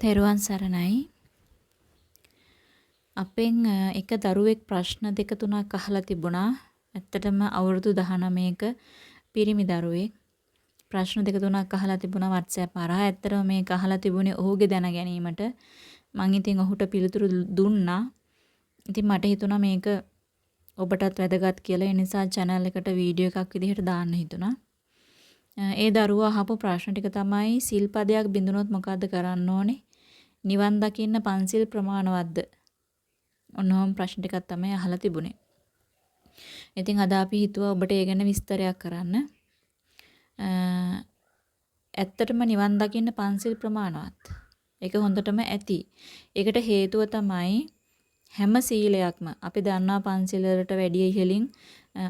තෙරුවන් සරණයි. අපෙන් එක දරුවෙක් ප්‍රශ්න දෙක තුනක් අහලා තිබුණා. ඇත්තටම අවුරුදු 19ක පිරිමි දරුවෙක්. ප්‍රශ්න දෙක තුනක් අහලා තිබුණා WhatsApp හරහා. ඇත්තටම මේක අහලා තිබුණේ ඔහුගේ දැන ගැනීමට. මං ඉතින් ඔහුට පිළිතුරු දුන්නා. ඉතින් මට හිතුණා මේක ඔබටත් වැදගත් කියලා. ඒ නිසා channel එකට වීඩියෝ එකක් විදිහට දාන්න හිතුණා. ඒ දරුවා අහපු ප්‍රශ්න ටික තමයි සිල්පදයක් බිඳුනොත් මොකද්ද කරන්න ඕනේ? නිවන් දකින්න පන්සිල් ප්‍රමාණවත්ද? ඔන්නෝම් ප්‍රශ්න ටිකක් තමයි අහලා තිබුණේ. ඉතින් අද අපි හිතුවා ඔබට ඒ ගැන විස්තරයක් කරන්න. ඇත්තටම නිවන් දකින්න පන්සිල් ප්‍රමාණවත්. ඒක හොඳටම ඇති. ඒකට හේතුව තමයි හැම සීලයක්ම අපි දන්නා පන්සිල් වලට වැඩිය ඉහළින්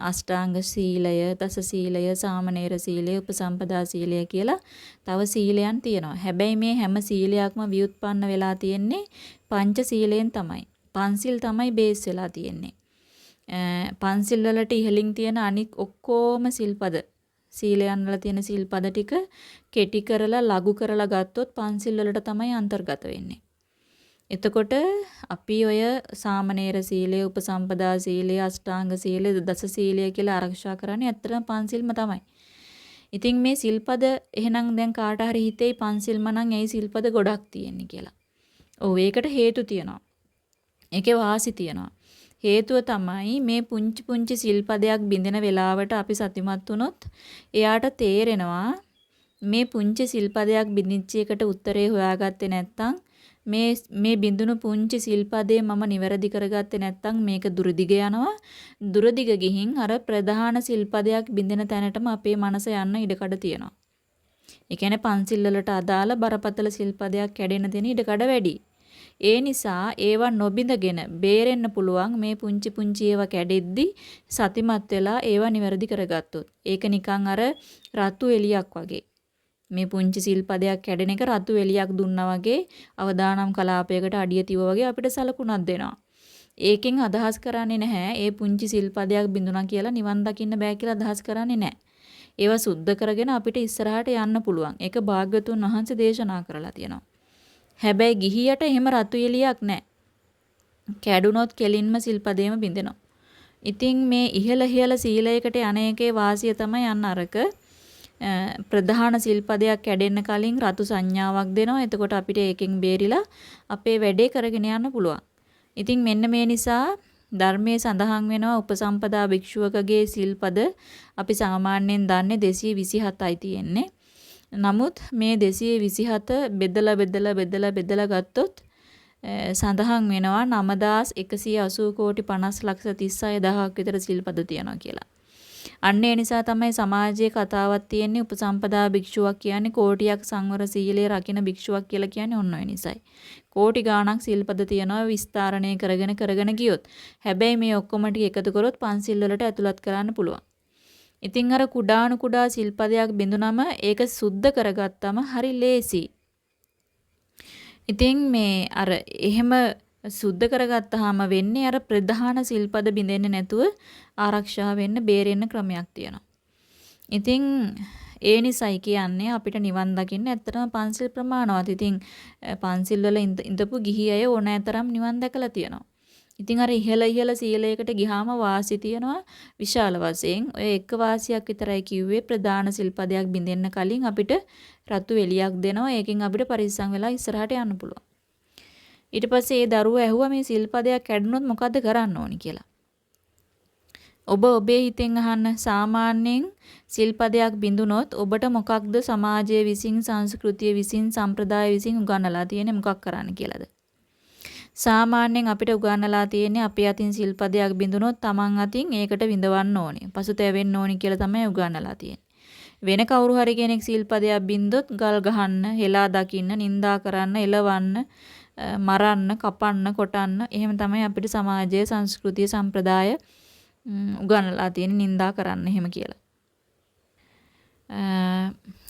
අෂ්ටාංග සීලය, දස සීලය, සාමණේර සීලය, උපසම්පදා සීලය කියලා තව සීලයන් තියෙනවා. හැබැයි මේ හැම සීලයක්ම ව්‍යුත්පන්න වෙලා තියෙන්නේ පංච සීලයෙන් තමයි. පන්සිල් තමයි බේස් වෙලා තියෙන්නේ. පන්සිල් වලට ඉහළින් තියෙන අනික් ඔක්කොම සිල්පද සීලයන් වල තියෙන සිල්පද ටික කෙටි කරලා ලඝු කරලා ගත්තොත් පන්සිල් වලට තමයි අන්තර්ගත වෙන්නේ. එතකොට අපි ඔය සාමණේර සීලය, උපසම්පදා සීලය, අෂ්ටාංග සීලය, දස සීලය කියලා ආරක්ෂා කරන්නේ ඇත්තටම පන්සිල්ම තමයි. ඉතින් මේ සිල්පද එහෙනම් දැන් කාට හරි හිතේ පන්සිල්ම නම් ඇයි සිල්පද ගොඩක් තියෙන්නේ කියලා. ඔව් ඒකට හේතු තියෙනවා. ඒකේ වාසි තියෙනවා. හේතුව තමයි මේ පුංචි පුංචි සිල්පදයක් බින්දෙන වෙලාවට අපි සතිමත් වුණොත් එයාට තේරෙනවා මේ පුංචි සිල්පදයක් බින්දිච්ච එකට උත්තරේ හොයාගත්තේ නැත්නම් මේ මේ බිඳුණු පුංචි සිල්පදේ මම නිවැරදි කරගත්තේ නැත්නම් මේක දුරදිග යනවා. දුරදිග ගිහින් අර ප්‍රධාන සිල්පදයක් බින්දෙන තැනටම අපේ මනස යන්න ඉඩකඩ තියෙනවා. ඒ කියන්නේ පන්සිල් වලට අදාළ බරපතල සිල්පදයක් කැඩෙන දෙන ඉඩකඩ වැඩි. ඒ නිසා ඒවා නොබිඳගෙන බේරෙන්න පුළුවන් මේ පුංචි පුංචි ඒවා කැඩෙද්දි සතිමත් වෙලා ඒවා නිවැරදි කරගත්තොත්. ඒක නිකන් අර රතු එලියක් වගේ. මේ පුංචි සිල්පදයක් කැඩෙන එක රතු එලියක් දුන්නා වගේ අවදානම් කලාපයකට අඩිය තියව වගේ අපිට සලකුණක් දෙනවා. ඒකෙන් අදහස් කරන්නේ නැහැ ඒ පුංචි සිල්පදයක් බිඳුණා කියලා නිවන් දකින්න බෑ කියලා අදහස් කරන්නේ නැහැ. ඒවා සුද්ධ කරගෙන අපිට ඉස්සරහට යන්න පුළුවන්. ඒක භාග්‍යතුන් වහන්සේ දේශනා කරලා තියෙනවා. හැබැයි ගිහියට එහෙම රතු එලියක් නැහැ. කැඩුනොත් කෙලින්ම සිල්පදේම බිඳෙනවා. ඉතින් මේ ඉහළ ඉහළ සීලයකට යන්නේකේ වාසිය තමයි යන්න අරක ප්‍රධාන සිල්පදයක් කැඩෙන්න කලින් රතු සංඥාවක් දෙනවා. එතකොට අපිට ඒකෙන් බේරිලා අපේ වැඩේ කරගෙන යන්න පුළුවන්. ඉතින් මෙන්න මේ නිසා ධර්මයේ සඳහන් වෙනවා උපසම්පදා භික්ෂුවකගේ සිල්පද අපි සාමාන්‍යයෙන් දන්නේ 227යි තියෙන්නේ. නමුත් මේ 227 බෙදලා බෙදලා බෙදලා බෙදලා ගත්තොත් සඳහන් වෙනවා 9180 කෝටි 50 ලක්ෂ 36000ක් විතර සිල්පද තියෙනවා කියලා. අන්න ඒ නිසා තමයි සමාජයේ කතාවක් තියෙන්නේ උපසම්පදා භික්ෂුවක් කියන්නේ කෝටියක් සංවර සීලය රකින භික්ෂුවක් කියලා කියන්නේ ඔන්න ඔය නිසයි. කෝටි ගාණක් සිල්පද තියනවා විස්තරණය කරගෙන කරගෙන ගියොත්. හැබැයි මේ ඔක්කොම ටික එකතු කරොත් පන්සිල් වලට ඇතුළත් කරන්න පුළුවන්. ඉතින් අර කුඩාණු කුඩා සිල්පදයක් බිඳුනම ඒක සුද්ධ කරගත්තම හරි ලේසි. ඉතින් මේ අර එහෙම සුද්ධ කරගත්තාම වෙන්නේ අර ප්‍රධාන සිල්පද බිඳෙන්නේ නැතුව ආරක්ෂා වෙන්න බේරෙන්න ක්‍රමයක් තියෙනවා. ඉතින් ඒ නිසයි කියන්නේ අපිට නිවන් දකින්න ඇත්තටම පන්සිල් ප්‍රමාණවත්. ඉතින් පන්සිල් වල ඉඳපු ගිහි අය ඕනෑතරම් නිවන් දැකලා තියෙනවා. ඉතින් අර ඉහළ ඉහළ සීලයකට ගිහාම වාසි තියනවා විශාල වශයෙන්. ඔය එක වාසියක් විතරයි කිව්වේ ප්‍රධාන සිල්පදයක් බින්දෙන්න කලින් අපිට රතු එලියක් දෙනවා. ඒකෙන් අපිට පරිස්සම් වෙලා ඉස්සරහට යන්න පුළුවන්. ඊට පස්සේ ඒ දරුවා ඇහුවා මේ සිල්පදයක් කැඩුනොත් මොකද්ද කරන්න ඕනි කියලා. ඔබ ඔබේ හිතෙන් අහන්න සාමාන්‍යයෙන් සිල්පදයක් බිඳුනොත් ඔබට මොකක්ද සමාජය විසින් සංස්කෘතිය විසින් සම්ප්‍රදාය විසින් උගන්වලා තියෙන්නේ මොකක් කරන්න කියලාද? සාමාන්‍යයෙන් අපිට උගන්වලා තියෙන්නේ අපේ අතින් සිල්පදයක් බිඳුනොත් Taman අතින් ඒකට විඳවන්න ඕනේ. පසුතැවෙන්න ඕනි කියලා තමයි උගන්වලා තියෙන්නේ. වෙන කවුරු හරි කෙනෙක් සිල්පදයක් බින්දොත් ගල් ගහන්න, හෙලා දකින්න, නිඳා කරන්න, එලවන්න, මරන්න, කපන්න, කොටන්න එහෙම තමයි අපිට සමාජයේ සංස්කෘතිය සම්ප්‍රදාය උගන්වලා තියෙන නිඳා කරන්න එහෙම කියලා.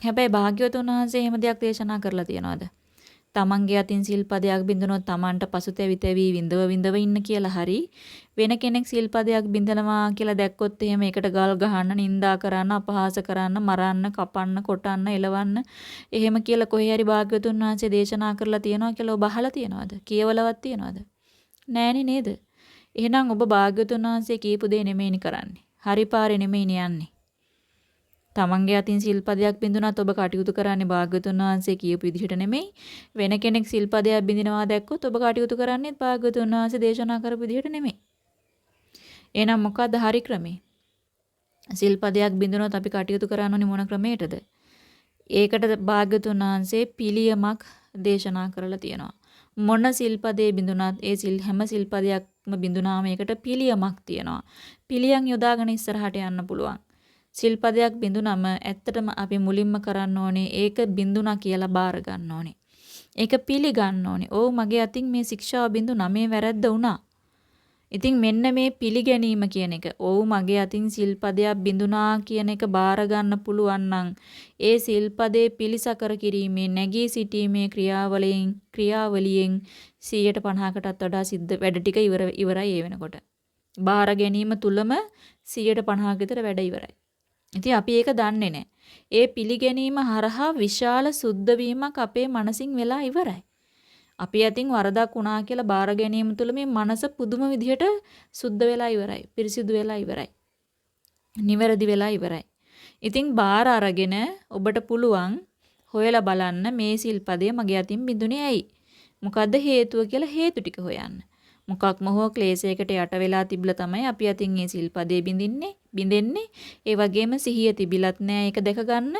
හැබැයි භාග්‍යවතුන් වහන්සේ එහෙම දෙයක් දේශනා කරලා තියනවාද? තමන්ගේ අතින් සිල්පදයක් බින්දනොත් තමන්ට පසුතැවි තැවි විඳව විඳව ඉන්න කියලා හරි වෙන කෙනෙක් සිල්පදයක් බින්දනවා කියලා දැක්කොත් එහෙම ඒකට ගල් ගහන්න, නිඳා කරන්න, අපහාස කරන්න, මරන්න, කපන්න, කොටන්න, එලවන්න එහෙම කියලා කොහේ හරි භාග්‍යවතුන් වහන්සේ දේශනා කරලා තියනවා කියලා ඔබ අහලා තියනවද? කියවලවත් තියනවද? නෑනේ නේද? එහෙනම් ඔබ භාග්‍යවතුන් වහන්සේ කියපු දේ නෙමෙයිනි කරන්නේ. හරි පාරේ නෙමෙයිනි යන්නේ. තමන්ගේ අතින් සිල්පදයක් බින්දුනත් ඔබ කටයුතු කරන්නේ භාග්‍යතුන් වහන්සේ කියපු විදිහට නෙමෙයි. වෙන කෙනෙක් සිල්පදයක් බින්දිනවා දැක්කොත් ඔබ කටයුතු කරන්නේ භාග්‍යතුන් වහන්සේ දේශනා කරපු විදිහට නෙමෙයි. එහෙනම් මොකද්ද හරි ක්‍රමේ? සිල්පදයක් බින්දුනොත් අපි කටයුතු කරන්න ඕනේ මොන ක්‍රමයකටද? ඒකට භාග්‍යතුන් වහන්සේ පිළියමක් දේශනා කරලා තියෙනවා. මොන සිල්පදේ බින්දුනත් ඒ සිල් හැම සිල්පදයක්ම බින්දුනාම ඒකට පිළියමක් තියෙනවා. පිළියම් යොදාගෙන ඉස්සරහට යන්න පුළුවන්. සිල්පදයක් බිඳුනම ඇත්තටම අපි මුලින්ම කරන්න ඕනේ ඒක බිඳුනා කියලා බාර ගන්න ඕනේ. ඒක පිළිගන්න ඕනේ. ඔව් මගේ අතින් මේ ශික්ෂාව බිඳුනා මේ වැරද්ද වුණා. ඉතින් මෙන්න මේ පිළිගැනීම කියන එක. ඔව් මගේ අතින් සිල්පදයක් බිඳුනා කියන එක බාර ගන්න පුළුවන් නම් ඒ සිල්පදේ පිළිසකර කිරීමේ නැගී සිටීමේ ක්‍රියාවලියෙන් ක්‍රියාවලියෙන් 150කටත් වඩා සිද්ධ වැඩ ටික ඉවර ඉවරයි ඒ වෙනකොට. බාර ගැනීම තුලම 150ක විතර වැඩ ඉවරයි. ඉතින් අපි ඒක දන්නේ නැහැ. ඒ පිළිගැනීම හරහා විශාල සුද්ධ වීමක් අපේ මනසින් වෙලා ඉවරයි. අපි අතින් වරදක් වුණා කියලා බාර ගැනීම තුළ මේ මනස පුදුම විදිහට සුද්ධ වෙලා ඉවරයි. පිරිසිදු වෙලා ඉවරයි. නිවැරදි වෙලා ඉවරයි. ඉතින් බාර අරගෙන ඔබට පුළුවන් හොයලා බලන්න මේ සිල්පදය මගේ අතින් බිඳුනේ ඇයි? මොකද්ද හේතුව කියලා හේතු ටික හොයන්න. මොකක්ම හෝ ක්ලේශයකට යට වෙලා තිබිලා තමයි අපි අතින් මේ සිල්පදේ බින්දින්නේ බින්දෙන්නේ ඒ වගේම සිහිය තිබිලත් නෑ ඒක දැක ගන්න.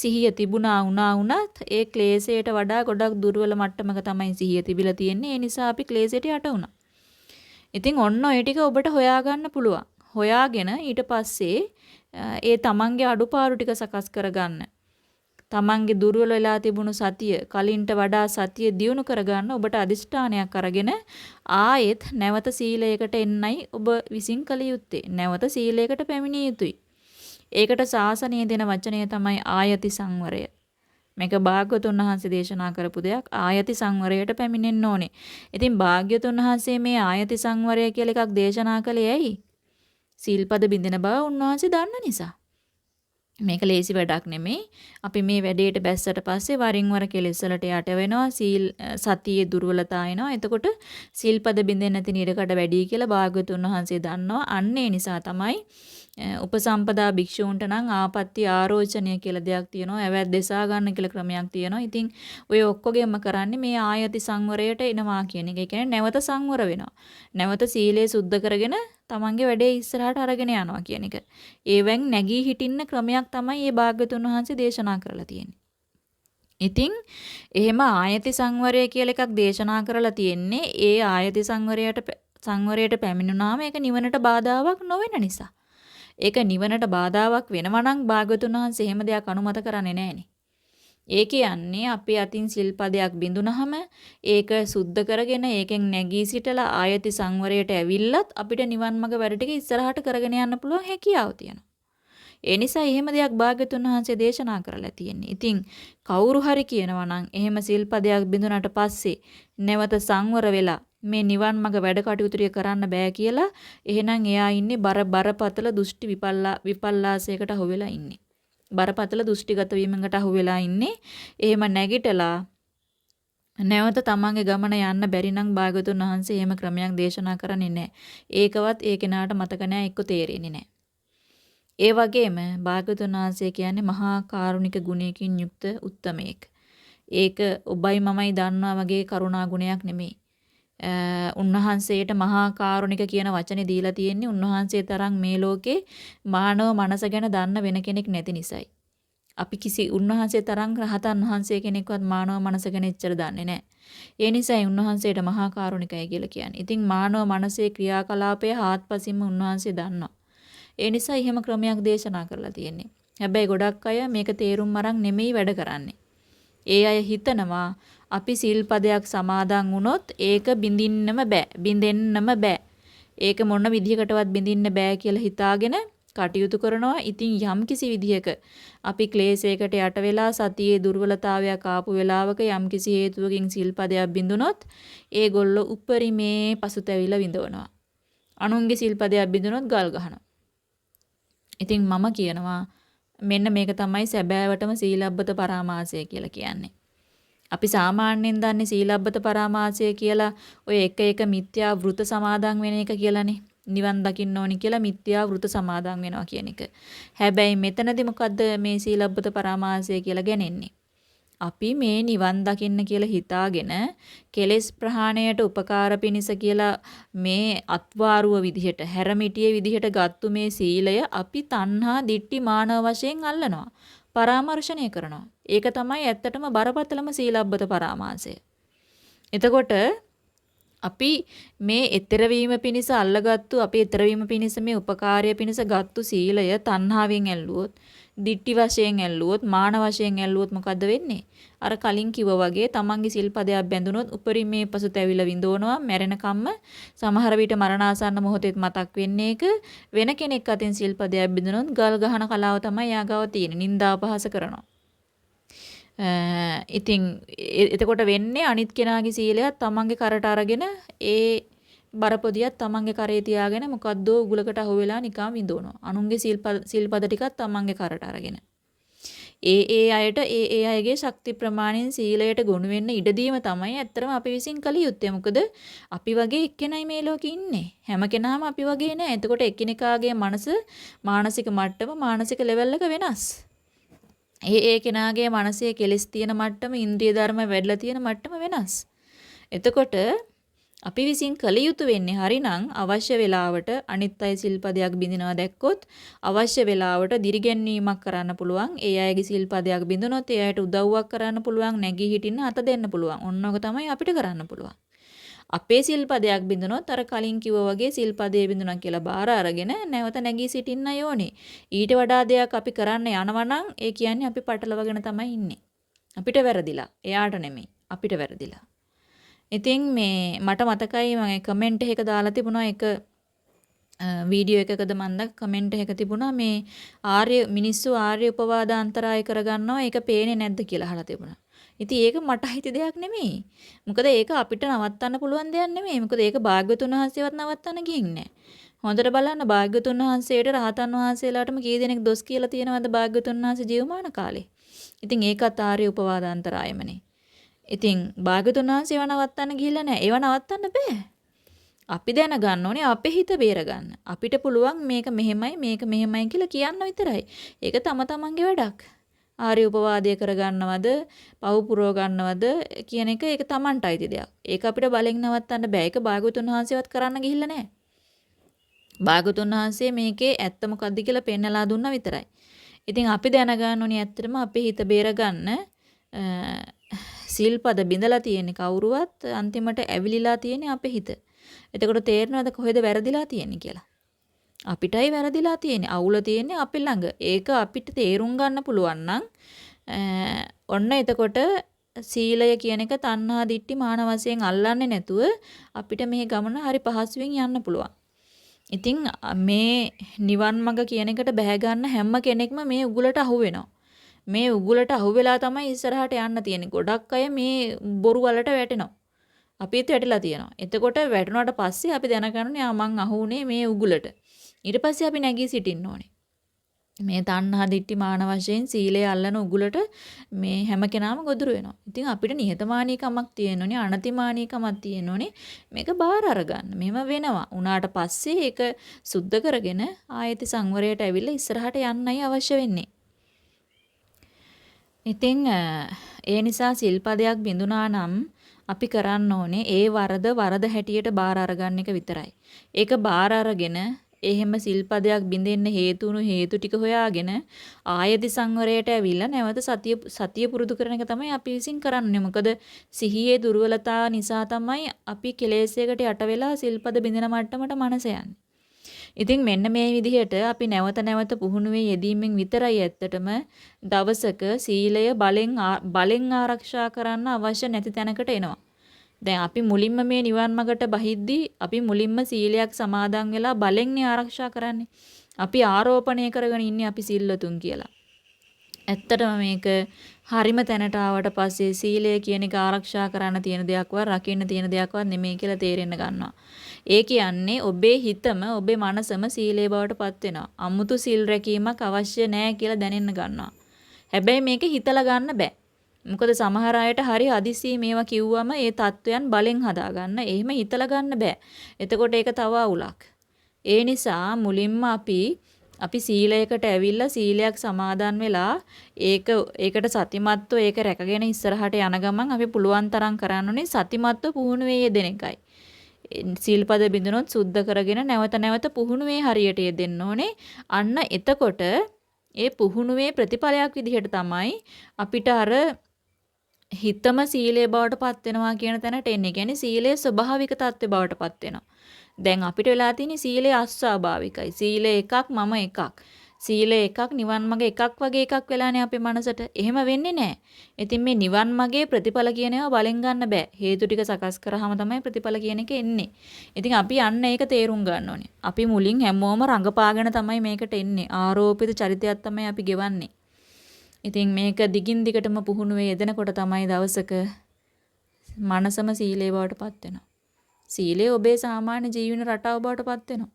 සිහිය තිබුණා වුණා වුණත් ඒ ක්ලේශයට වඩා ගොඩක් දුර්වල මට්ටමක තමයි සිහිය තිබිලා තියෙන්නේ. ඒ නිසා අපි ක්ලේශයට යට වුණා. ඉතින් ඔන්න ඔය ටික ඔබට හොයාගන්න පුළුවන්. හොයාගෙන ඊට පස්සේ ඒ තමන්ගේ අඩුපාඩු ටික සකස් කරගන්න. තමන්ගේ දුර්වල වෙලා තිබුණු සතිය කලින්ට වඩා සතිය දියුණු කරගන්න ඔබට අදිෂ්ඨානයක් අරගෙන ආයෙත් නැවත සීලයකට එන්නයි ඔබ විසින් කළ යුත්තේ. නැවත සීලයකට පැමිණිය යුතුයි. ඒකට ශාසනය දෙන වචනය තමයි ආයති සංවරය. මේක භාග්‍යතුන් වහන්සේ දේශනා කරපු දෙයක් ආයති සංවරයට පැමිණෙන්න ඕනේ. ඉතින් භාග්‍යතුන් වහන්සේ මේ ආයති සංවරය කියලා එකක් දේශනා කළේ ඇයි? සීල්පද බින්දින බව උන්වහන්සේ දන්න නිසා. මේක ලේසි වැඩක් නෙමෙයි. අපි මේ වැඩේට බැස්සට පස්සේ වරින් වර කෙලෙස් වලට යට වෙනවා. සීල් සතියේ දුර්වලතා එනවා. එතකොට සීල්පද බින්දෙන්නේ නැති නිරකට වැඩි කියලා භාග්‍යතුන් වහන්සේ දන්නවා. අන්න ඒ නිසා තමයි උපසම්පදා භික්ෂූන්ට නම් ආපත්‍ති ආරෝචනය කියලා දෙයක් තියෙනවා. ඇවැත් දෙසා ගන්න කියලා ක්‍රමයක් තියෙනවා. ඉතින් ඔය ඔක්කොගෙම කරන්නේ මේ ආයති සංවරයට එනවා කියන එක. ඒ කියන්නේ නැවත සංවර වෙනවා. නැවත සීලය සුද්ධ කරගෙන තමන්ගේ වැඩේ ඉස්සරහට අරගෙන යනවා කියන එක. ඒවෙන් නැගී හිටින්න ක්‍රමයක් තමයි මේ භාග්‍යතුන් වහන්සේ දේශනා කරලා තියෙන්නේ. ඉතින් එහෙම ආයති සංවරය කියලා එකක් දේශනා කරලා තියෙන්නේ ඒ ආයති සංවරයට සංවරයට පැමිණුනාම ඒක නිවනට බාධාවක් නොවන නිසා. ඒක නිවනට බාධාවක් වෙනවා නම් භාගතුන් වහන්සේ එහෙම දෙයක් අනුමත කරන්නේ නැහනේ. ඒ කියන්නේ අපේ අතින් සිල්පදයක් බිඳුනහම ඒක සුද්ධ කරගෙන ඒකෙන් නැගී සිටලා ආයති සංවරයට ඇවිල්ලත් අපිට නිවන් මඟ වැඩ ටික ඉස්සරහට කරගෙන යන්න පුළුවන් හැකියාව තියෙනවා. ඒ නිසා එහෙම දෙයක් භාග්‍යතුන් වහන්සේ දේශනා කරලා තියෙන්නේ. ඉතින් කවුරු හරි කියනවා නම් එහෙම සිල්පදයක් බිඳුනට පස්සේ නැවත සංවර වෙලා මේ නිවන් මඟ වැඩ කටයුතු කරන්න බෑ කියලා එහෙනම් එයා ඉන්නේ බර බරපතල දෘෂ්ටි විපල්ලා විපල්ලාසයකට අහු වෙලා ඉන්නේ. බරපතල දෘෂ්ටිගත වීමකට අහු වෙලා ඉන්නේ. එහෙම නැගිටලා නැවත තමන්ගේ ගමන යන්න බැරි නම් භාගතුන් වහන්සේ එහෙම ක්‍රමයක් දේශනා කරන්නේ නැහැ. ඒකවත් ඒ කෙනාට මතක නැහැ එක්ක තේරෙන්නේ නැහැ. ඒ වගේම භාගතුන් වහන්සේ කියන්නේ මහා කාරුණික ගුණයකින් යුක්ත උත්තමයෙක්. ඒක ඔබයි මමයි දන්නා වගේ කරුණා ගුණයක් නෙමෙයි. උන්වහන්සේට මහා කාරුණික කියන වචනේ දීලා තියෙන්නේ උන්වහන්සේ තරම් මේ ලෝකේ මානව මනස ගැන දන්න වෙන කෙනෙක් නැති නිසායි. අපි කිසි උන්වහන්සේ තරම් රහතන් වහන්සේ කෙනෙක්වත් මානව මනස ගැන එච්චර දන්නේ නැහැ. ඒ නිසායි උන්වහන්සේට මහා කාරුණිකයි කියලා කියන්නේ. ඉතින් මානව මනසේ ක්‍රියාකලාපය හාත්පසින්ම උන්වහන්සේ දන්නවා. ඒ නිසා එහෙම ක්‍රමයක් දේශනා කරලා තියෙන්නේ. හැබැයි ගොඩක් අය මේක තේරුම් අරන් නෙමෙයි වැඩ කරන්නේ. ඒ අය හිතනවා අපි සිල්පදයක් සමාදන් වුණොත් ඒක බින්දින්නම බෑ. බින්දෙන්නම බෑ. ඒක මොන විදිහකටවත් බින්දින්න බෑ කියලා හිතාගෙන කටයුතු කරනවා. ඉතින් යම්කිසි විදිහක අපි ක්ලේශයකට යට වෙලා සතියේ දුර්වලතාවයක් ආපු වෙලාවක යම්කිසි හේතුවකින් සිල්පදයක් බිඳුනොත් ඒගොල්ලෝ උපරිමේ පසුතැවිලා විඳවනවා. අනුන්ගේ සිල්පදයක් බිඳුනොත් ගල් ගහනවා. ඉතින් මම කියනවා මෙන්න මේක තමයි සැබෑවටම සීලබ්බත පරාමාසය කියලා කියන්නේ. අපි සාමාන්‍යයෙන් දන්නේ සීලබ්බත පරාමාසය කියලා ඔය එක එක මිත්‍යා වෘත සමාදන් වෙන එක කියලානේ. නිවන් දකින්න ඕනි කියලා මිත්‍යා වෘත සමාදන් වෙනවා කියන එක. හැබැයි මෙතනදී මොකද්ද මේ සීලබ්බත පරාමාසය කියලා ගන්නේ? අපි මේ නිවන් දකින්න කියලා හිතාගෙන කෙලෙස් ප්‍රහාණයට උපකාර පිණිස කියලා මේ අත්වාරුව විදිහට හැරමිටිය විදිහට ගත්තු මේ සීලය අපි තණ්හා දිට්ටි මානව වශයෙන් අල්ලනවා. පරාමර්ශණය කරනවා. ඒක තමයි ඇත්තටම බරපතලම සීලබ්බත පරාමාසය. එතකොට අපි මේ ඊතර වීම පිණිස අල්ලගත්තු අපි ඊතර වීම පිණිස මේ උපකාරය පිණිස ගත්තු සීලය තණ්හාවෙන් ඇල්ලුවොත්, දිට්ටි වශයෙන් ඇල්ලුවොත්, මාන වශයෙන් ඇල්ලුවොත් මොකද්ද වෙන්නේ? අර කලින් කිව්වා වගේ තමන්ගේ සිල්පදයක් බැඳුනොත් උපරිමේ පසුතැවිලා විඳවනවා, මැරෙනකම්ම සමහර විට මරණාසන්න මොහොතේත් මතක් වෙන්නේ ඒක වෙන කෙනෙක් අතින් සිල්පදයක් බැඳුනොත් ගල් ගහන කලාව තමයි යාගාව තියෙන්නේ. නිന്ദා අපහාස කරනවා. ඉතින් එතකොට වෙන්නේ අනිත් කෙනාගේ සීලයත් තමන්ගේ කරට අරගෙන ඒ බරපොදියක් තමන්ගේ කරේ තියාගෙන මොකද්ද උගලකට අහු වෙලා නිකන් විඳවනවා. අනුන්ගේ සිල්පද ටිකත් තමන්ගේ කරට අරගෙන. ඒ ඒ අයට ඒ ඒ අයගේ ශක්ති ප්‍රමාණයෙන් සීලයට ගොනු වෙන්න ඉඩ දීම තමයි ඇත්තරම අපි විසින් කළ යුත්තේ. මොකද අපි වගේ එක්කෙනයි මේ ලෝකේ ඉන්නේ. හැම කෙනාම අපි වගේ නෑ. එතකොට එකිනෙකාගේ මනස මානසික මට්ටම මානසික ලෙවල් එක වෙනස්. ඒ ඒ කෙනාගේ මනසේ කෙලස් තියෙන මට්ටම ඉන්ද්‍රිය ධර්ම වැඩිලා තියෙන මට්ටම වෙනස්. එතකොට අපි විසින් කළ යුතු වෙන්නේ හරිනම් අවශ්‍ය වෙලාවට අනිත් අය සිල්පදයක් බිඳිනවා දැක්කොත් අවශ්‍ය වෙලාවට දිරිගැන්වීමක් කරන්න පුළුවන්. ඒ අයගේ සිල්පදයක් බිඳුනොත් ඒ අයට උදව්වක් කරන්න පුළුවන්. නැගී හිටින්න අත දෙන්න පුළුවන්. ඔන්නෝක තමයි අපිට කරන්න පුළුවන්. අපේ සිල්පදයක් බිඳුනොත් අර කලින් කිව්වා වගේ සිල්පදේ බිඳුනා කියලා බාර අරගෙන නැවත නැගී සිටින්න යෝනේ. ඊට වඩා දෙයක් අපි කරන්න යනවා නම් ඒ කියන්නේ අපි පටලවගෙන තමයි ඉන්නේ. අපිට වැරදිලා. එයාට නෙමෙයි. අපිට වැරදිලා. ඉතින් මේ මට මතකයි මම කමෙන්ට් එකක දාලා තිබුණා එක වීඩියෝ එකකද මන්ද කමෙන්ට් එකක තිබුණා මේ ආර්ය මිනිස්සු ආර්ය උපවාද අන්තරාය කරගන්නවා ඒක පේන්නේ නැද්ද කියලා අහලා තිබුණා. ඉතින් ඒක මට හිත දෙයක් නෙමෙයි. මොකද ඒක අපිට නවත්තන්න පුළුවන් දෙයක් නෙමෙයි. මොකද ඒක භාග්‍යතුන් වහන්සේවත් නවත්තන්න ගිහින්නේ හොඳට බලන්න භාග්‍යතුන් වහන්සේට රහතන් වහන්සේලාටම කී දෙනෙක් දොස් කියලා තියෙනවද භාග්‍යතුන් වහන්සේ ජීවමාන කාලේ. ඉතින් ඒකත් ආර්ය උපවාද අන්තරායමනේ. ඉතින් භාගතුන් වහන්සේ ඒව නවත්තන්න ගිහිල්ලා නැහැ. ඒව නවත්තන්න බෑ. අපි දැනගන්න ඕනේ අපේ හිත බේරගන්න. අපිට පුළුවන් මේක මෙහෙමයි මේක මෙහෙමයි කියලා කියන්න විතරයි. ඒක තම තමන්ගේ වැඩක්. ආර්ය උපවාදය කරගන්නවද, පව් පුරව ගන්නවද කියන එක ඒක තමන්ට අයිති දෙයක්. ඒක අපිට බලෙන් නවත්තන්න බෑ. ඒක භාගතුන් වහන්සේවත් කරන්න ගිහිල්ලා නැහැ. භාගතුන් වහන්සේ මේකේ ඇත්ත මොකද්ද කියලා පෙන්නලා දුන්නා විතරයි. ඉතින් අපි දැනගන්න ඕනේ ඇත්තටම අපේ හිත බේරගන්න සිල්පද බිඳලා තියෙන්නේ කවුරුවත් අන්තිමට ඇවිලිලා තියෙන්නේ අපේ හිත. එතකොට තේරෙනවද කොහෙද වැරදිලා තියෙන්නේ කියලා? අපිටයි වැරදිලා තියෙන්නේ. අවුල තියෙන්නේ අපි ළඟ. ඒක අපිට තේරුම් ගන්න පුළුවන් නම් ඔන්න එතකොට සීලය කියන එක තණ්හා දිට්ටි මාන වශයෙන් අල්ලන්නේ නැතුව අපිට මේ ගමන හරි පහසුවෙන් යන්න පුළුවන්. ඉතින් මේ නිවන් මඟ කියන එකට බැහැ ගන්න හැම කෙනෙක්ම මේ උගලට අහු වෙනවා. මේ උගුලට අහුවෙලා තමයි ඉස්සරහට යන්න තියෙන්නේ. ගොඩක් අය මේ බොරු වලට වැටෙනවා. අපිත් වැටිලා තියෙනවා. එතකොට වැටුණාට පස්සේ අපි දැනගන්නේ ආ මං අහුුනේ මේ උගුලට. ඊට පස්සේ අපි නැගී සිටින්න ඕනේ. මේ තණ්හා දිට්ටි මාන වශයෙන් සීලය අල්ලන උගුලට මේ හැම කෙනාම ගොදුරු වෙනවා. ඉතින් අපිට නිහතමානීකමක් තියෙනෝනේ අනතිමානීකමක් තියෙනෝනේ මේක බාර අරගන්න. මෙහෙම වෙනවා. උනාට පස්සේ ඒක සුද්ධ කරගෙන ආයති සංවරයට ඇවිල්ලා ඉස්සරහට යන්නයි අවශ්‍ය වෙන්නේ. ඉතින් ඒ නිසා සිල්පදයක් බිඳුනා නම් අපි කරන්න ඕනේ ඒ වරද වරද හැටියට බාර අරගන්න එක විතරයි. ඒක බාර අරගෙන එහෙම සිල්පදයක් බින්දෙන්න හේතුණු හේතු ටික හොයාගෙන ආයති සංවරයට ඇවිල්ලා නැවත සතිය සතිය පුරුදු කරන එක තමයි අපි විසින් කරන්නේ. මොකද සිහියේ දුර්වලතාව නිසා තමයි අපි කෙලෙසයකට යට වෙලා සිල්පද බින්දෙන මට්ටමට මනස යන්නේ. ඉතින් මෙන්න මේ විදිහට අපි නැවත නැවත පුහුණුවේ යෙදීමෙන් විතරයි ඇත්තටම දවසක සීලය බලෙන් බලෙන් ආරක්ෂා කරන්න අවශ්‍ය නැති තැනකට එනවා. දැන් අපි මුලින්ම මේ නිවන් මාර්ගට බහිද්දී අපි මුලින්ම සීලයක් සමාදන් වෙලා බලෙන්නේ ආරක්ෂා කරන්නේ. අපි ආරෝපණය කරගෙන ඉන්නේ අපි සිල්වතුන් කියලා. ඇත්තටම මේක හරිම තැනට ආවට පස්සේ සීලය කියන එක ආරක්ෂා කරන්න තියෙන දෙයක්වත් රකින්න තියෙන දෙයක්වත් නෙමෙයි කියලා තේරෙන්න ගන්නවා. ඒ කියන්නේ ඔබේ හිතම ඔබේ මනසම සීලේ බවට පත් වෙනවා. අමුතු සිල් රැකීමක් අවශ්‍ය නැහැ කියලා දැනෙන්න ගන්නවා. හැබැයි මේක හිතලා ගන්න බෑ. මොකද සමහර අයට හරි හදිසියෙ මේවා කිව්වම ඒ தත්වයන් බලෙන් හදාගන්න. එහෙම හිතලා ගන්න බෑ. එතකොට ඒක තව අවුලක්. ඒ නිසා මුලින්ම අපි අපි සීලයකට ඇවිල්ලා සීලයක් සමාදන් වෙලා ඒක ඒකට සතිමත්ව ඒක රැකගෙන ඉස්සරහට යන ගමන් අපි පුළුවන් තරම් කරන්න ඕනේ සතිමත්ව පුහුණු වේ යෙදෙන එකයි. සීල්පද බිඳුනොත් සුද්ධ කරගෙන නැවත නැවත පුහුණුවේ හරියට යෙදෙන්න ඕනේ. අන්න එතකොට ඒ පුහුණුවේ ප්‍රතිඵලයක් විදිහට තමයි අපිට අර හිතම සීලය බවට පත් වෙනවා කියන තැනට එන්නේ. කියන්නේ සීලයේ ස්වභාවික தත්ත්වය බවට පත් වෙනවා. දැන් අපිට වෙලා තියෙන්නේ සීලය අස්වාභාවිකයි. සීලය එකක් මම එකක්. සීලය එකක් නිවන් මඟ එකක් වගේ එකක් වෙලානේ අපේ මනසට. එහෙම වෙන්නේ නැහැ. ඉතින් මේ නිවන් මගේ ප්‍රතිඵල කියන ඒවා බලෙන් ගන්න බෑ. හේතු ටික සකස් කරාම තමයි ප්‍රතිඵල කියන එක එන්නේ. ඉතින් අපි අන්න ඒක තේරුම් ගන්න ඕනේ. අපි මුලින් හැමෝම රඟපාගෙන තමයි මේකට එන්නේ. ආරෝපිත චරිතයක් තමයි අපි ගෙවන්නේ. ඉතින් මේක දිගින් දිගටම පුහුණුවේ යෙදෙනකොට තමයි දවසක මනසම සීලේ බවට පත් වෙනවා. සීලය ඔබේ සාමාන්‍ය ජීවන රටාව බවට පත් වෙනවා.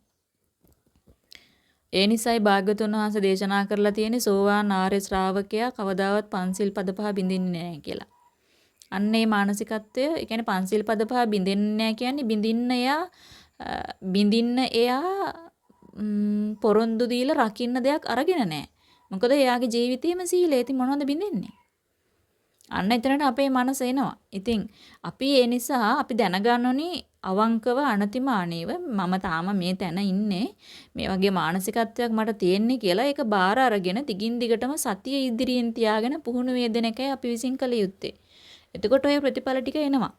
ඒ නිසායි භාග්‍යතුන් වහන්සේ දේශනා කරලා තියෙන්නේ සෝවාන් ආර්ය ශ්‍රාවකයා කවදාවත් පන්සිල් පද පහ බින්දින්නේ නැහැ කියලා. අන්න ඒ මානසිකත්වය, ඒ කියන්නේ පන්සිල් පද පහ බින්දින්නේ නැහැ කියන්නේ බින්දින්න එයා බින්දින්න එයා පොරොන්දු දීලා රකින්න දෙයක් අරගෙන නැහැ. මොකද එයාගේ ජීවිතේම සීලය. ඉතින් මොනවද බින්දින්නේ? අන්න එතනට අපේ මනස එනවා. ඉතින් අපි ඒ නිසා අපි දැනගන්න ඕනේ අවංකව අනතිමානීව මම තාම මේ තැන ඉන්නේ මේ වගේ මානසිකත්වයක් මට තියෙන්නේ කියලා ඒක බාර අරගෙන දිගින් දිගටම සතිය ඉදිරියෙන් තියාගෙන පුහුණු වේදෙන එකයි අපි විසින් කළ යුත්තේ. එතකොට ඔය ප්‍රතිඵල ටික එනවා.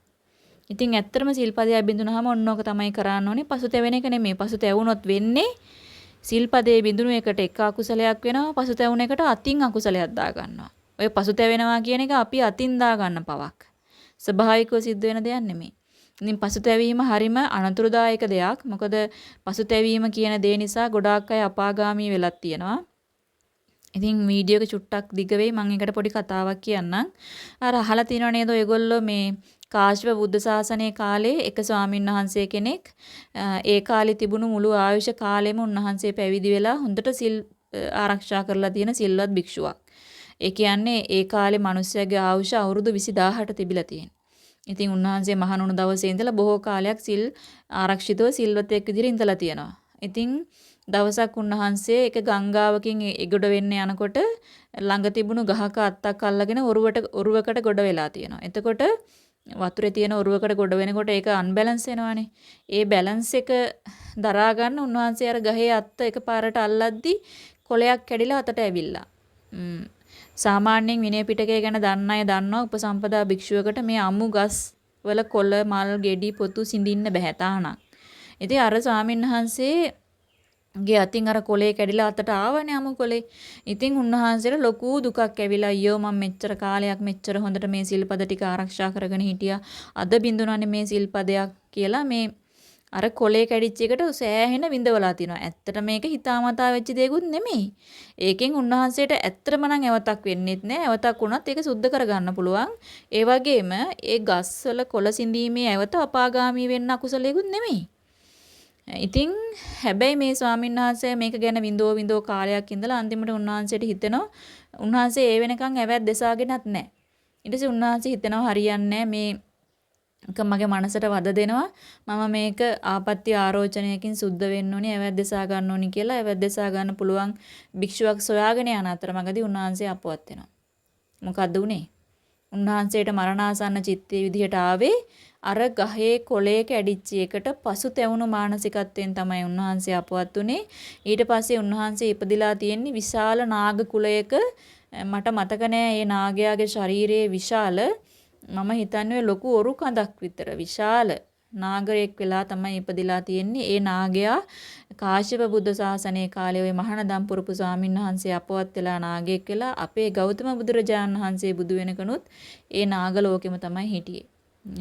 ඉතින් ඇත්තටම සිල්පදයක් බිඳුනහම ඔන්නෝක තමයි කරන්න ඕනේ. පසුතැවෙන එක නෙමෙයි. පසුතැවුනොත් වෙන්නේ සිල්පදේ බිඳුණු එකට එක අකුසලයක් වෙනවා. පසුතැවුන එකට අතින් අකුසලයක් දා ගන්නවා. ඔය පසුතැවෙනවා කියන එක අපි අතින් දා ගන්න පවක්. ස්වභාවිකව සිද්ධ වෙන දෙයක් නෙමෙයි. ඉතින් පසුතැවීම හරිම අනතුරුදායක දෙයක්. මොකද පසුතැවීම කියන දේ නිසා ගොඩාක් අය අපාගාමී වෙලක් තියෙනවා. ඉතින් වීඩියෝ එක චුට්ටක් දිග වෙයි මම එකට පොඩි කතාවක් කියන්නම්. අර අහලා තියෙනව නේද ඔයගොල්ලෝ මේ කාශ්‍යප බුද්ධ ශාසනයේ කාලේ එක ස්වාමීන් වහන්සේ කෙනෙක් ඒ කාලේ තිබුණු මුළු ආයුෂ කාලෙම උන්වහන්සේ පැවිදි වෙලා හොඳට සිල් ආරක්ෂා කරලා තියෙන සිල්වත් භික්ෂුවක්. ඒ කියන්නේ ඒ කාලේ මිනිස්සයාගේ ආයුෂ අවුරුදු 20000ට තිබිලා තියෙනවා. ඉතින් උන්වහන්සේ මහණුණු දවසේ ඉඳලා බොහෝ කාලයක් සිල් ආරක්ෂිතව සිල්වතෙක් විදිහට ඉඳලා තියෙනවා. ඉතින් දවසක් උන්වහන්සේ එක ගංගාවකින් එගොඩ වෙන්න යනකොට ළඟ තිබුණු ගහක අත්තක් අල්ලගෙන ඔරුවට ඔරුවකට ගොඩ වෙලා තියෙනවා. එතකොට වතුරේ තියෙන ඔරුවකට ගොඩ වෙනකොට ඒක අන්බැලන්ස් වෙනවානේ. ඒ බැලන්ස් එක දරා ගන්න උන්වහන්සේ අර ගහේ අත්ත එකපාරට අල්ලද්දි කොලයක් කැඩිලා අතට ඇවිල්ලා. සාමාන්‍යයෙන් විනය පිටකය ගැන දන්න අය දන්නවා උපසම්පදා භික්ෂුවකට මේ අමු ගස් වල කොළ මල් ගෙඩි පොතු සිඳින්න බෑ තානක්. ඉතින් අර ස්වාමීන් වහන්සේ ගේ අතින් අර කොලේ කැඩිලා අතට ආවනේ අමු කොලේ. ඉතින් උන්වහන්සේට ලොකු දුකක් ඇවිලා අයියෝ මම මෙච්චර කාලයක් මෙච්චර හොඳට මේ සිල්පද ටික ආරක්ෂා කරගෙන හිටියා. අද බින්දුනානේ මේ සිල්පදයක් කියලා මේ අර කොලේ කැඩිච්ච එකට සෑහෙන විඳවලා තිනවා. ඇත්තට මේක හිතාමතා වෙච්ච දෙයක්ුත් නෙමෙයි. ඒකෙන් උන්වහන්සේට ඇත්තටම නම් ඇවතක් වෙන්නෙත් නෑ. ඇවතක් වුණත් ඒක සුද්ධ කරගන්න පුළුවන්. ඒ වගේම ඒ ගස්වල කොළ සිඳීමේ ඇවත අපාගාමී වෙන්න අකුසලයක්ුත් නෙමෙයි. ඉතින් හැබැයි මේ ස්වාමීන් වහන්සේ මේක ගැන විඳෝ විඳෝ කාලයක් ඉඳලා අන්තිමට උන්වහන්සේට හිතෙනවා උන්වහන්සේ ඒ වෙනකන් ඇවැත් දෙසාගෙනත් නැහැ. ඊට පස්සේ උන්වහන්සේ හිතනවා හරියන්නේ මේ මගේ මනසට වද දෙනවා. මම මේක ආපත්‍ය ආරෝචනයකින් සුද්ධ වෙන්න ඕනි ඇවැද්දසා ගන්න ඕනි කියලා ඇවැද්දසා ගන්න පුළුවන් භික්ෂුවක් සොයාගෙන යන අතරමඟදී උන්වහන්සේ අපවත් වෙනවා. මොකද්ද උනේ උන්වහන්සේට මරණාසන්න චිත්තයේ විදිහට ආවේ අර ගහේ කොළේ කැඩිච්ච එකට පසු තැවුණු මානසිකත්වයෙන් තමයි උන්වහන්සේ අපවත් උනේ ඊට පස්සේ උන්වහන්සේ ඉපදිලා තියෙන්නේ විශාල නාග කුලයක. මට මතක නෑ මේ නාගයාගේ ශරීරයේ විශාල මම හිතන්නේ ලොකු ඔරු කඳක් විතර විශාල නාගරයෙක් වෙලා තමයි ඉපදිලා තියෙන්නේ. ඒ නාගයා කාශ්‍යප බුද්ධ ශාසනයේ කාලේ ওই මහානදම් පුරපු ස්වාමීන් වහන්සේ අපවත් වෙලා නාගයෙක් වෙලා අපේ ගෞතම බුදුරජාණන් වහන්සේ බුදු වෙනකනුත් ඒ නාග ලෝකෙම තමයි හිටියේ.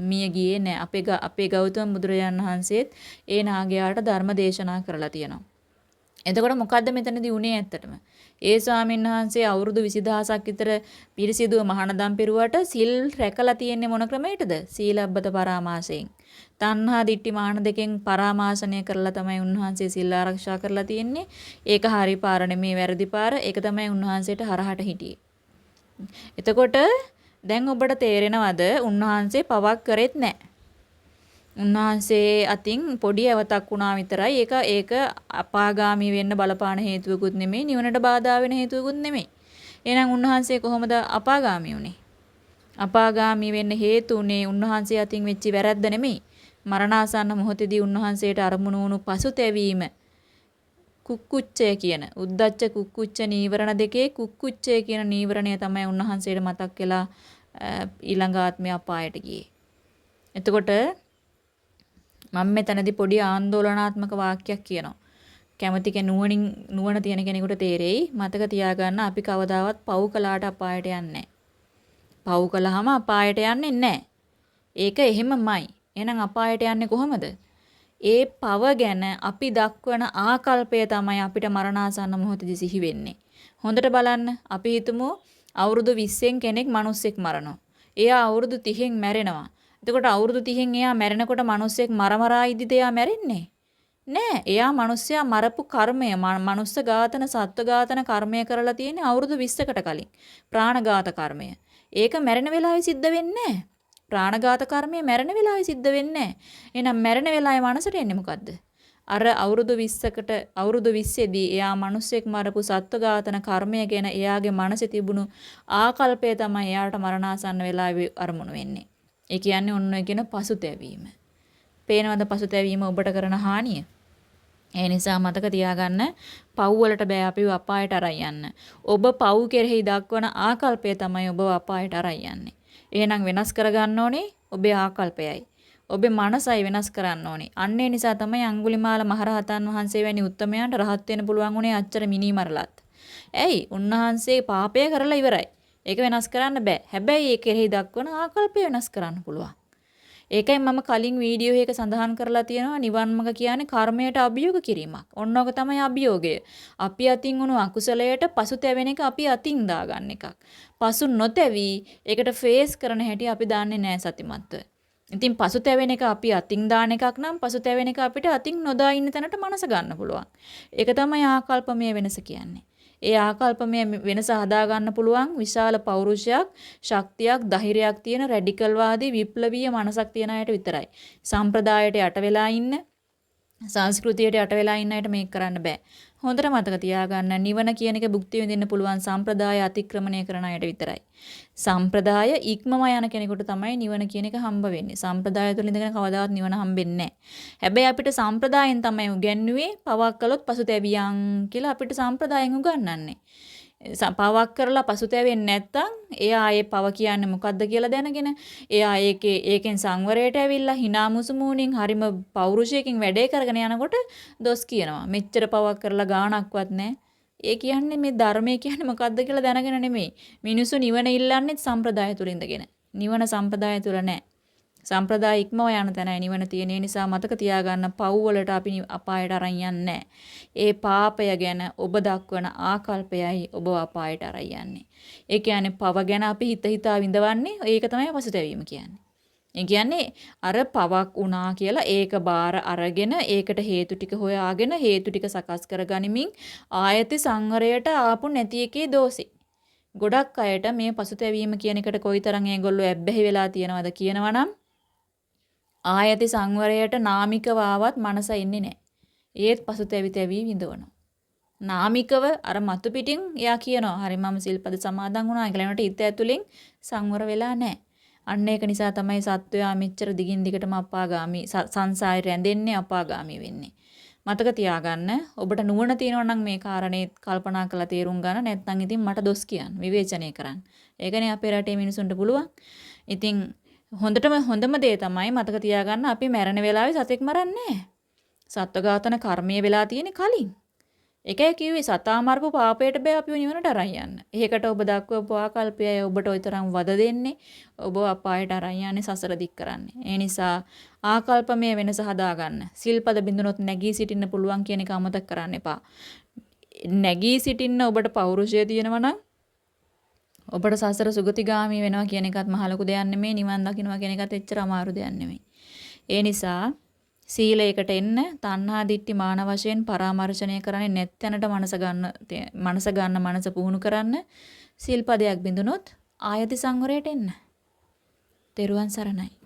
මිය ගියේ නෑ. අපේ අපේ ගෞතම බුදුරජාණන් වහන්සේත් ඒ නාගයාට ධර්ම දේශනා කරලා තියෙනවා. එතකොට මොකද්ද මෙතනදී උනේ ඇත්තටම? ඒ ස්වාමීන් වහන්සේ අවුරුදු 20000ක් විතර පිරිසිදුව මහානදම් පිරුවට සිල් රැකලා තියෙන්නේ මොන ක්‍රමයකටද? සීලබ්බත පරාමාසයෙන්. තණ්හා දිට්ටි මාන දෙකෙන් පරාමාසනය කරලා තමයි උන්වහන්සේ සිල් ආරක්ෂා කරලා තියෙන්නේ. ඒක හරි පාර නෙමේ වැරදි පාර. ඒක තමයි උන්වහන්සේට හරහට හිටියේ. එතකොට දැන් ඔබට තේරෙනවද උන්වහන්සේ පවක් කරෙත් නැහැ. උන්වහන්සේ අතින් පොඩි ඇවතක් වුණා විතරයි. ඒක ඒක අපාගාමී වෙන්න බලපාන හේතුවකුත් නෙමෙයි, නිවනට බාධා වෙන හේතුවකුත් නෙමෙයි. එහෙනම් උන්වහන්සේ කොහොමද අපාගාමී වුනේ? අපාගාමී වෙන්න හේතු උනේ උන්වහන්සේ අතින් වෙච්ච වැරද්ද නෙමෙයි. මරණාසන්න මොහොතේදී උන්වහන්සේට අරමුණු වුණු පසුතැවීම කුක්කුච්චය කියන උද්දච්ච කුක්කුච්ච නීවරණ දෙකේ කුක්කුච්චය කියන නීවරණය තමයි උන්වහන්සේට මතක් වෙලා ඊළඟ ආත්මය අපායට ගියේ. එතකොට මම මෙතනදී පොඩි ආందోලනාත්මක වාක්‍යයක් කියනවා. කැමති කෙ නුවණින් නුවණ තියෙන කෙනෙකුට තේරෙයි. මතක තියාගන්න අපි කවදාවත් පව් කළාට අපායට යන්නේ පව් කළාම අපායට යන්නේ නැහැ. ඒක එහෙමමයි. එහෙනම් අපායට යන්නේ කොහොමද? ඒ පව ගැන අපි දක්වන ආකල්පය තමයි අපිට මරණාසන්න මොහොතදී සිහි වෙන්නේ. හොඳට බලන්න අපි හිතමු අවුරුදු 20න් කෙනෙක් මිනිස්සෙක් මරනවා. එයා අවුරුදු 30න් මැරෙනවා. එතකොට අවුරුදු 30න් එයා මැරෙනකොට මිනිස්සෙක් මරමරා ඉදිද එයා මැරෙන්නේ? නෑ. එයා මිනිස්සයා මරපු කර්මය, මනුස්ස ඝාතන, සත්ව ඝාතන කර්මය කරලා තියෙන්නේ අවුරුදු 20කට කලින්. ප්‍රාණඝාත කර්මය. ඒක මැරෙන වෙලාවේ සිද්ධ වෙන්නේ ප්‍රාණඝාත කර්මය මැරෙන වෙලාවේ සිද්ධ වෙන්නේ එහෙනම් මැරෙන වෙලාවේ මනසට එන්නේ මොකද්ද? අර අවුරුදු 20කට අවුරුදු 20 දී එයා මිනිස්සෙක් මරපු සත්ව ඝාතන කර්මය ගැන එයාගේ මනසේ තිබුණු ආකල්පය තමයි එයාට මරණාසන්න වෙලාවේ අරමුණු වෙන්නේ. ඒ කියන්නේ ඔන්න ඔය කියන පසුතැවීම. පේනවද පසුතැවීම ඔබට කරන හානිය? ඒ නිසා මතක තියාගන්න පව් වලට බෑ අපිව අපායට අරන් යන්න. ඔබ පව් කෙරෙහි දක්වන ආකල්පය තමයි ඔබව අපායට අරන් යන්නේ. එහෙනම් වෙනස් කරගන්න ඕනේ ඔබේ ආකල්පයයි. ඔබේ මනසයි වෙනස් කරන්න ඕනේ. අන්න ඒ නිසා තමයි අඟුලිමාල මහරහතන් වහන්සේ වැනි උත්තමයන්ට රහත් වෙන්න පුළුවන් උනේ අච්චර මිනි මරලත්. ඇයි? උන්වහන්සේ පාපය කරලා ඉවරයි. ඒක වෙනස් කරන්න බෑ. හැබැයි ඒ කෙරෙහි දක්වන ආකල්පය වෙනස් කරන්න පුළුවන්. ඒකයි මම කලින් වීඩියෝ එකක සඳහන් කරලා තියෙනවා නිවන් මඟ කියන්නේ කර්මයට අභියෝග කිරීමක්. ඔන්න ඔක තමයි අභියෝගය. අපි අතින් වුණු අකුසලයට පසුතැවෙන එක අපි අතින් දාගන්න එකක්. පසු නොතැවි ඒකට ෆේස් කරන හැටි අපි දන්නේ නැහැ සතිමත්ව. ඉතින් පසුතැවෙන එක අපි අතින් දාන එකක් නම් පසුතැවෙන එක අපිට අතින් නොදා ඉන්න තැනට මනස ගන්න පුළුවන්. ඒක තමයි ආකල්පමය වෙනස කියන්නේ. ඒ ආකල්පමය වෙනස හදා ගන්න පුළුවන් විශාල පෞරුෂයක්, ශක්තියක්, ධෛර්යයක් තියෙන රැඩිකල්වාදී විප්ලවීය මනසක් තියෙන අයට විතරයි. සම්ප්‍රදායට යට වෙලා ඉන්න, සංස්කෘතියට යට වෙලා ඉන්න අයට මේක කරන්න බෑ. හොඳට මතක තියාගන්න නිවන කියන එක භුක්ති විඳින්න පුළුවන් සම්ප්‍රදාය අතික්‍රමණය කරන අයට විතරයි. සම්ප්‍රදාය ඉක්මම යන කෙනෙකුට තමයි නිවන කියන එක හම්බ වෙන්නේ. සම්ප්‍රදාය තුළ ඉඳගෙන කවදාවත් නිවන හම්බෙන්නේ නැහැ. හැබැයි අපිට සම්ප්‍රදායෙන් තමයි උගන්වුවේ පවක් කළොත් පසුතැවියන් කියලා අපිට සම්ප්‍රදායෙන් උගන්වන්නේ. පවක් කරලා පසුතැවෙන්නේ නැත්තම් එයා ඒ පව කියන්නේ මොකද්ද කියලා දැනගෙන එයා ඒකේ ඒකෙන් සංවරයට ඇවිල්ලා hina මුසුමූණින් හරිම පෞරුෂයකින් වැඩේ කරගෙන යනකොට දොස් කියනවා. මෙච්චර පවක් කරලා ගාණක්වත් නැහැ. ඒ කියන්නේ මේ ධර්මය කියන්නේ මොකද්ද කියලා දැනගෙන නෙමෙයි. මිනිස්සු නිවන ඉල්ලන්නේ සම්ප්‍රදාය තුල ඉඳගෙන. නිවන සම්ප්‍රදාය තුල නැහැ. සම්ප්‍රදාය ඉක්මව යන තැනයි නිවන තියෙන නිසා මතක තියාගන්න පව් වලට අපි අපායට අරන් යන්නේ ඒ පාපය ගැන ඔබ දක්වන ආකල්පයයි ඔබ අපායට අරන් යන්නේ. ඒ කියන්නේ පව ගැන අපි හිත හිතා විඳවන්නේ ඒක තමයි පසුතැවීම කියන්නේ. ඒ කියන්නේ අර පවක් වුණා කියලා ඒක බාර අරගෙන ඒකට හේතු ටික හොයාගෙන හේතු ටික සකස් කරගනිමින් ආයති සංවරයට ආපු නැති එකේ දෝෂේ. ගොඩක් අයට මේ පසුතැවීම කියන එකට කොයිතරම් ඒගොල්ලෝ ඇබ්බැහි වෙලා තියෙනවද කියනවනම් ආයති සංවරයට නාමිකව ආවත් මනස එන්නේ නැහැ. ඒත් පසුතැවි තැවි විඳවනවා. නාමිකව අර මතු පිටින් එයා කියනවා හරි මම සිල්පද සමාදන් වුණා කියලා ඒකට හිත ඇතුලෙන් සංවර වෙලා නැහැ. අන්න ඒක නිසා තමයි සත්වයා මෙච්චර දිගින් දිගටම අපාගාමි සංසාරේ රැඳෙන්නේ අපාගාමි වෙන්නේ. මතක තියාගන්න ඔබට නුවණ තියෙනවා නම් මේ කාරණේ කල්පනා කරලා තේරුම් ගන්න නැත්නම් ඉතින් මට දොස් කියන්න විවේචනය කරන්න. ඒකනේ අපේ රටේ මිනිසුන්ට පුළුවන්. ඉතින් හොඳටම හොඳම දේ තමයි මතක තියාගන්න අපි මැරෙන වෙලාවේ සතෙක් මරන්නේ සත්ව ඝාතන කර්මයේ වෙලා තියෙන කලින්. ඒකයි කිව්වේ සතා මරපු පාපයට බෑ අපිව නිවනට අරන් යන්න. එහෙකට ඔබ දක්වපු ආකල්පයයි ඔබට ওই තරම් වද දෙන්නේ. ඔබ අපායට අරන් යන්නේ සසර දික් කරන්නේ. ඒ නිසා ආකල්පමය වෙනස හදාගන්න. සිල්පද බිඳුනොත් නැගී සිටින්න පුළුවන් කියන එක අමතක කරන්න එපා. නැගී සිටින්න ඔබට පෞරුෂය තියෙනවා නම් ඔබට සසර සුගතිගාමි වෙනවා කියන එකත් මහ ලොකු දෙයක් නෙමෙයි නිවන් දකින්නවා කියන එකත් එච්චර අමාරු දෙයක් නෙමෙයි. ඒ නිසා සීලයකට එන්න තණ්හා දිට්ටි මාන වශයෙන් පරාමර්ශණය කරන්නේ නැත්ැනට මනස ගන්න මනස ගන්න මනස පුහුණු කරන්න සිල්පදයක් බිඳුනොත් ආයති සංවරයට එන්න. තෙරුවන් සරණයි.